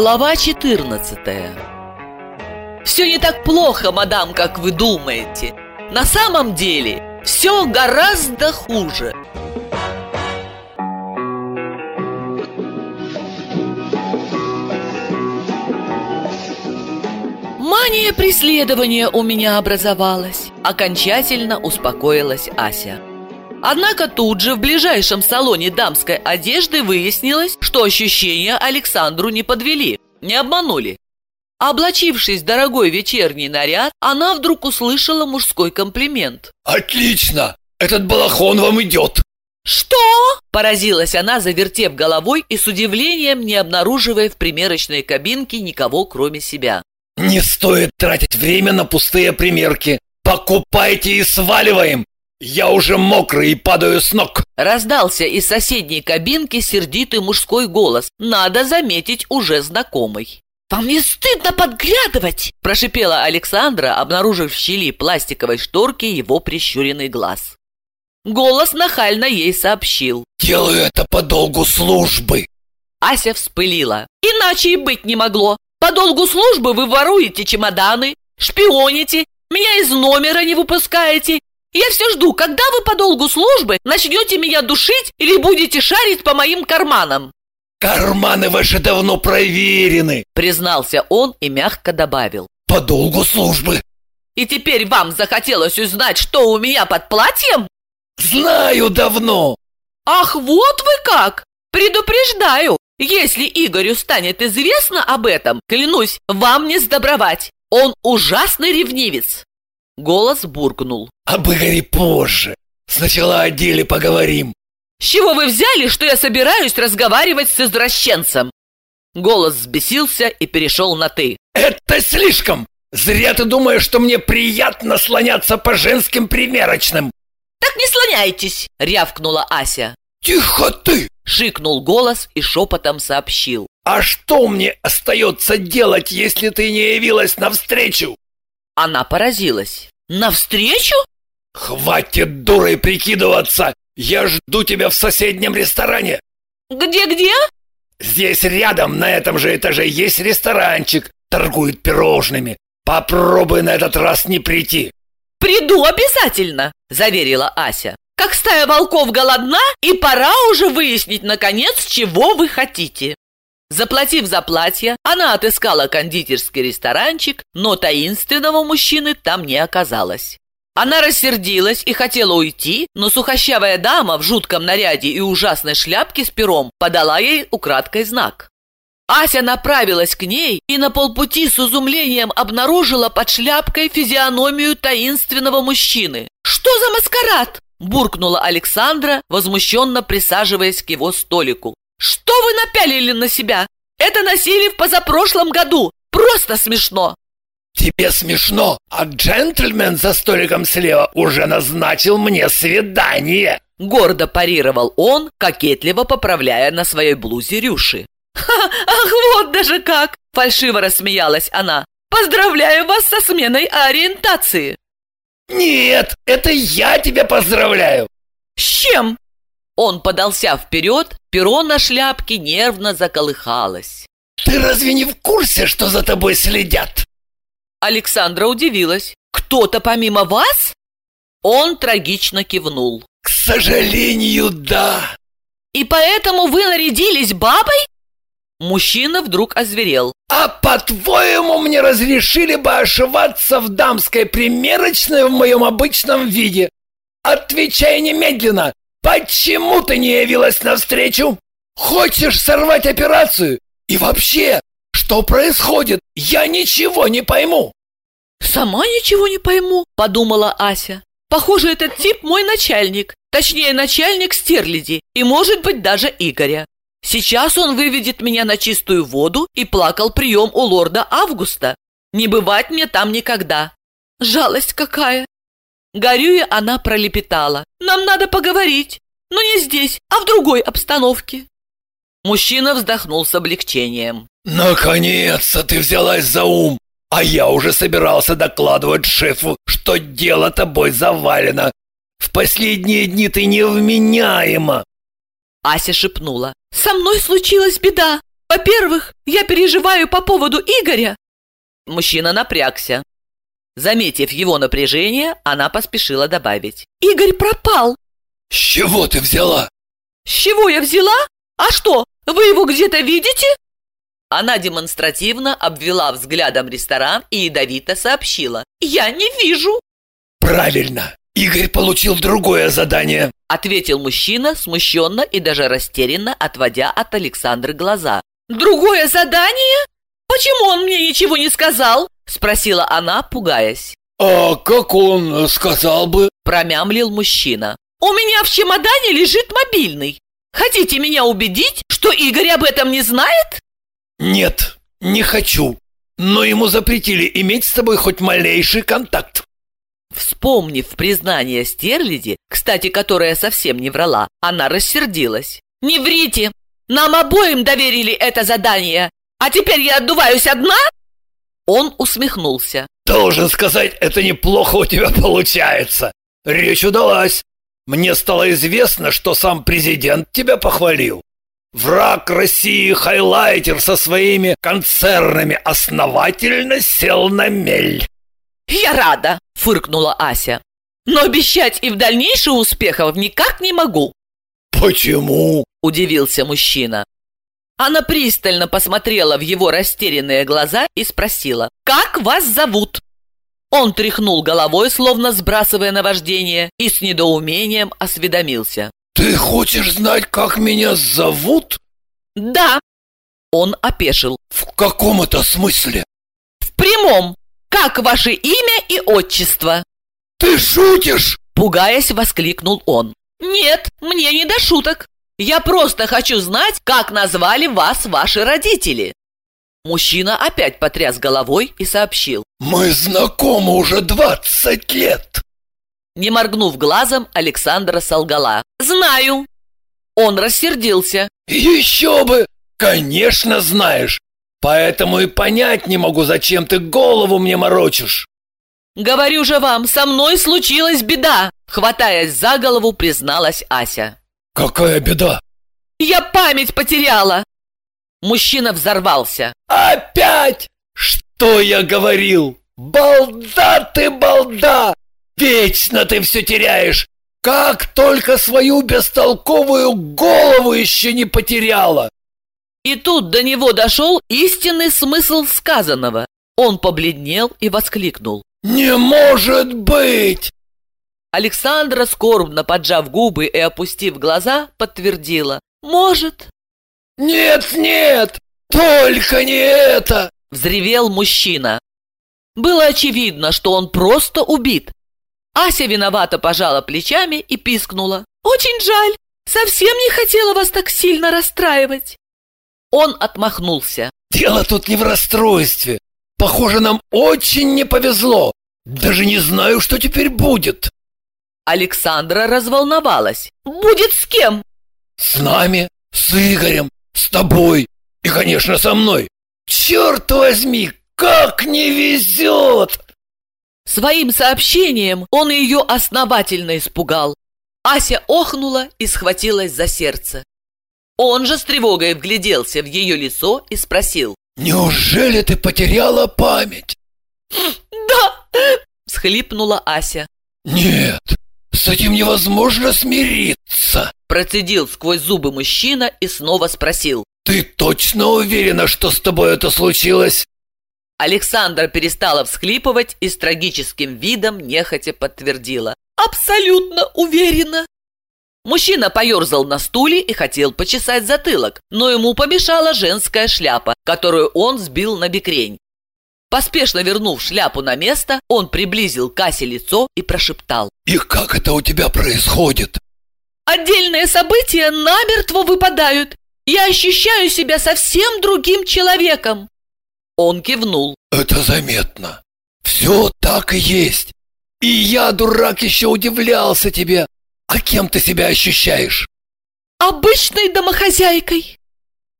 Глава 14 Все не так плохо, мадам, как вы думаете. На самом деле все гораздо хуже. Мания преследования у меня образовалась. Окончательно успокоилась Ася. Однако тут же в ближайшем салоне дамской одежды выяснилось, что ощущения Александру не подвели, не обманули. Облачившись в дорогой вечерний наряд, она вдруг услышала мужской комплимент. «Отлично! Этот балахон вам идет!» «Что?» – поразилась она, завертев головой и с удивлением не обнаруживая в примерочной кабинке никого, кроме себя. «Не стоит тратить время на пустые примерки! Покупайте и сваливаем! «Я уже мокрый и падаю с ног!» Раздался из соседней кабинки сердитый мужской голос, надо заметить, уже знакомый. «Вам не стыдно подглядывать?» – прошипела Александра, обнаружив в щели пластиковой шторки его прищуренный глаз. Голос нахально ей сообщил. «Делаю это по долгу службы!» Ася вспылила. «Иначе и быть не могло! По долгу службы вы воруете чемоданы, шпионите, меня из номера не выпускаете я все жду, когда вы по долгу службы начнете меня душить или будете шарить по моим карманам. Карманы ваши давно проверены, признался он и мягко добавил. По долгу службы. И теперь вам захотелось узнать, что у меня под платьем? Знаю давно. Ах, вот вы как! Предупреждаю, если Игорю станет известно об этом, клянусь, вам не сдобровать. Он ужасный ревнивец. Голос буркнул. «Об Игоре позже. Сначала о деле поговорим». «С чего вы взяли, что я собираюсь разговаривать с извращенцем?» Голос взбесился и перешел на «ты». «Это слишком! Зря ты думаешь, что мне приятно слоняться по женским примерочным!» «Так не слоняйтесь!» — рявкнула Ася. «Тихо ты!» — шикнул голос и шепотом сообщил. «А что мне остается делать, если ты не явилась навстречу?» Она поразилась. Навстречу? Хватит дурой прикидываться! Я жду тебя в соседнем ресторане. Где-где? Здесь рядом, на этом же этаже, есть ресторанчик. Торгуют пирожными. Попробуй на этот раз не прийти. Приду обязательно, заверила Ася. Как стая волков голодна, и пора уже выяснить, наконец, чего вы хотите. Заплатив за платье, она отыскала кондитерский ресторанчик, но таинственного мужчины там не оказалось. Она рассердилась и хотела уйти, но сухощавая дама в жутком наряде и ужасной шляпке с пером подала ей украдкой знак. Ася направилась к ней и на полпути с изумлением обнаружила под шляпкой физиономию таинственного мужчины. «Что за маскарад?» – буркнула Александра, возмущенно присаживаясь к его столику. Что вы напялили на себя? Это носили в позапрошлом году. Просто смешно. Тебе смешно, а джентльмен за столиком слева уже назначил мне свидание. Гордо парировал он, кокетливо поправляя на своей блузе рюши. «Ха, ах, вот даже как!» – фальшиво рассмеялась она. «Поздравляю вас со сменой ориентации!» «Нет, это я тебя поздравляю!» «С чем?» Он подался вперед, перо на шляпке нервно заколыхалось. «Ты разве не в курсе, что за тобой следят?» Александра удивилась. «Кто-то помимо вас?» Он трагично кивнул. «К сожалению, да». «И поэтому вы нарядились бабой?» Мужчина вдруг озверел. «А по-твоему, мне разрешили бы ошиваться в дамской примерочной в моем обычном виде? Отвечай немедленно, Почему ты не явилась навстречу? Хочешь сорвать операцию? И вообще, что происходит? Я ничего не пойму. Сама ничего не пойму, подумала Ася. Похоже, этот тип мой начальник, точнее, начальник Стерляди, и, может быть, даже Игоря. Сейчас он выведет меня на чистую воду и плакал прием у лорда Августа. Не бывать мне там никогда. Жалость какая! Горюя, она пролепетала. «Нам надо поговорить, но не здесь, а в другой обстановке». Мужчина вздохнул с облегчением. «Наконец-то ты взялась за ум, а я уже собирался докладывать шефу, что дело тобой завалено. В последние дни ты невменяема». Ася шепнула. «Со мной случилась беда. Во-первых, я переживаю по поводу Игоря. Мужчина напрягся. Заметив его напряжение, она поспешила добавить. Игорь пропал. С чего ты взяла? С чего я взяла? А что, вы его где-то видите? Она демонстративно обвела взглядом ресторан и ядовито сообщила. «Я не вижу!» «Правильно! Игорь получил другое задание!» Ответил мужчина, смущенно и даже растерянно, отводя от Александры глаза. «Другое задание? Почему он мне ничего не сказал?» Спросила она, пугаясь. «А как он сказал бы?» Промямлил мужчина. «У меня в чемодане лежит мобильный. Хотите меня убедить, что Игорь об этом не знает?» «Нет, не хочу. Но ему запретили иметь с тобой хоть малейший контакт». Вспомнив признание Стерляди, кстати, которая совсем не врала, она рассердилась. «Не врите! Нам обоим доверили это задание, а теперь я отдуваюсь одна?» Он усмехнулся. «Должен сказать, это неплохо у тебя получается. Речь удалась. Мне стало известно, что сам президент тебя похвалил. Враг России хайлайтер со своими концернами основательно сел на мель. «Я рада!» – фыркнула Ася. «Но обещать и в дальнейшем успехов никак не могу!» «Почему?» – удивился мужчина. Она пристально посмотрела в его растерянные глаза и спросила, «Как вас зовут?» Он тряхнул головой, словно сбрасывая наваждение, и с недоумением осведомился. «Ты хочешь знать, как меня зовут?» «Да». Он опешил. «В каком это смысле?» «В прямом. Как ваше имя и отчество?» «Ты шутишь?» Пугаясь, воскликнул он. «Нет, мне не до шуток. Я просто хочу знать, как назвали вас ваши родители». Мужчина опять потряс головой и сообщил. «Мы знакомы уже двадцать лет!» Не моргнув глазом, Александра солгала. «Знаю!» Он рассердился. «Еще бы! Конечно знаешь! Поэтому и понять не могу, зачем ты голову мне морочишь!» «Говорю же вам, со мной случилась беда!» Хватаясь за голову, призналась Ася. «Какая беда?» «Я память потеряла!» Мужчина взорвался. «Опять? Что я говорил? Балда ты, балда! Вечно ты все теряешь! Как только свою бестолковую голову еще не потеряла!» И тут до него дошел истинный смысл сказанного. Он побледнел и воскликнул. «Не может быть!» Александра, скорбно поджав губы и опустив глаза, подтвердила. «Может». «Нет, нет! Только не это!» Взревел мужчина. Было очевидно, что он просто убит. Ася виновато пожала плечами и пискнула. «Очень жаль! Совсем не хотела вас так сильно расстраивать!» Он отмахнулся. «Дело тут не в расстройстве. Похоже, нам очень не повезло. Даже не знаю, что теперь будет». Александра разволновалась. «Будет с кем?» «С нами, с Игорем, с тобой и, конечно, со мной. Черт возьми, как не везет!» Своим сообщением он ее основательно испугал. Ася охнула и схватилась за сердце. Он же с тревогой вгляделся в ее лицо и спросил. «Неужели ты потеряла память?» «Да!» – всхлипнула Ася. «Нет, с этим невозможно смириться!» Процедил сквозь зубы мужчина и снова спросил. «Ты точно уверена, что с тобой это случилось?» Александра перестала всхлипывать и с трагическим видом нехотя подтвердила. «Абсолютно уверена!» Мужчина поерзал на стуле и хотел почесать затылок, но ему помешала женская шляпа, которую он сбил на бекрень. Поспешно вернув шляпу на место, он приблизил к Асе лицо и прошептал. «И как это у тебя происходит?» «Отдельные события намертво выпадают. Я ощущаю себя совсем другим человеком». Он кивнул. «Это заметно. Все так и есть. И я, дурак, еще удивлялся тебе. А кем ты себя ощущаешь?» «Обычной домохозяйкой».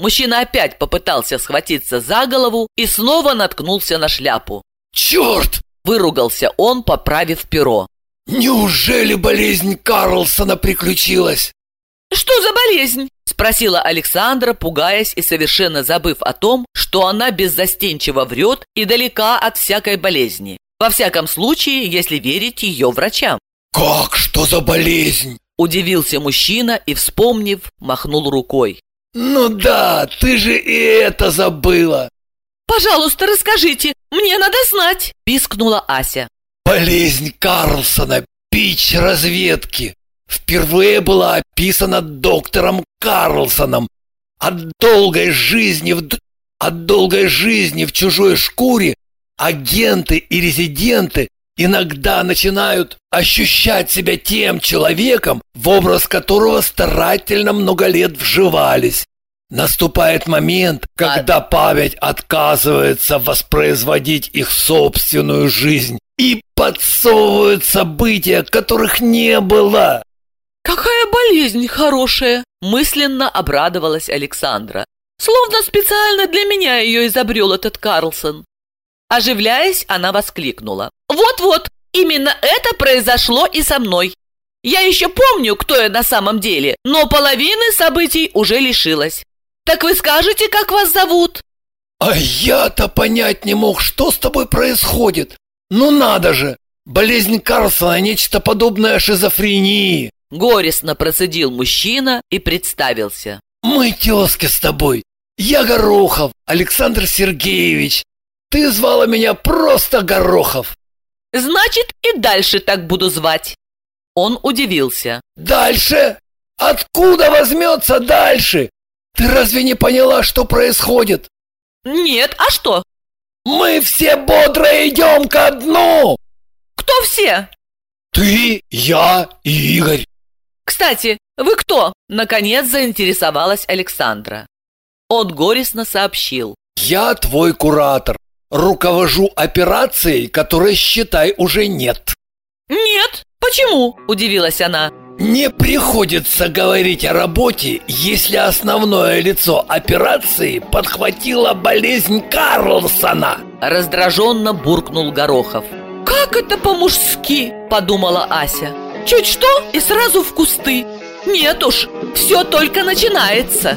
Мужчина опять попытался схватиться за голову и снова наткнулся на шляпу. «Черт!» – выругался он, поправив перо. «Неужели болезнь Карлсона приключилась?» «Что за болезнь?» – Спросила Александра, пугаясь и совершенно забыв о том, что она беззастенчиво врет и далека от всякой болезни. Во всяком случае, если верить ее врачам. «Как? Что за болезнь?» Удивился мужчина и, вспомнив, махнул рукой. «Ну да, ты же и это забыла!» «Пожалуйста, расскажите, мне надо знать!» – пискнула Ася. «Болезнь Карлсона, пич разведки, впервые была описана доктором Карлсоном. От долгой жизни в, от долгой жизни в чужой шкуре агенты и резиденты иногда начинают ощущать себя тем человеком, в образ которого старательно много лет вживались. Наступает момент, когда память отказывается воспроизводить их собственную жизнь и подсовывают события, которых не было. «Какая болезнь хорошая!» – мысленно обрадовалась Александра. «Словно специально для меня ее изобрел этот Карлсон». Оживляясь, она воскликнула. «Вот-вот, именно это произошло и со мной. Я еще помню, кто я на самом деле, но половины событий уже лишилась. Так вы скажете, как вас зовут?» «А я-то понять не мог, что с тобой происходит. Ну надо же! Болезнь Карлсона – нечто подобное шизофрении!» Горестно процедил мужчина и представился. «Мы тезки с тобой. Я Горохов, Александр Сергеевич. Ты звала меня просто Горохов. Значит, и дальше так буду звать. Он удивился. Дальше? Откуда возьмется дальше? Ты разве не поняла, что происходит? Нет, а что? Мы все бодро идем ко дну! Кто все? Ты, я и Игорь. Кстати, вы кто? Наконец заинтересовалась Александра. Он горестно сообщил. Я твой куратор руковожу операцией, которой, считай, уже нет. Нет, почему? Удивилась она. Не приходится говорить о работе, если основное лицо операции подхватило болезнь Карлсона. Раздраженно буркнул Горохов. Как это по-мужски, подумала Ася. Чуть что и сразу в кусты. Нет уж, все только начинается.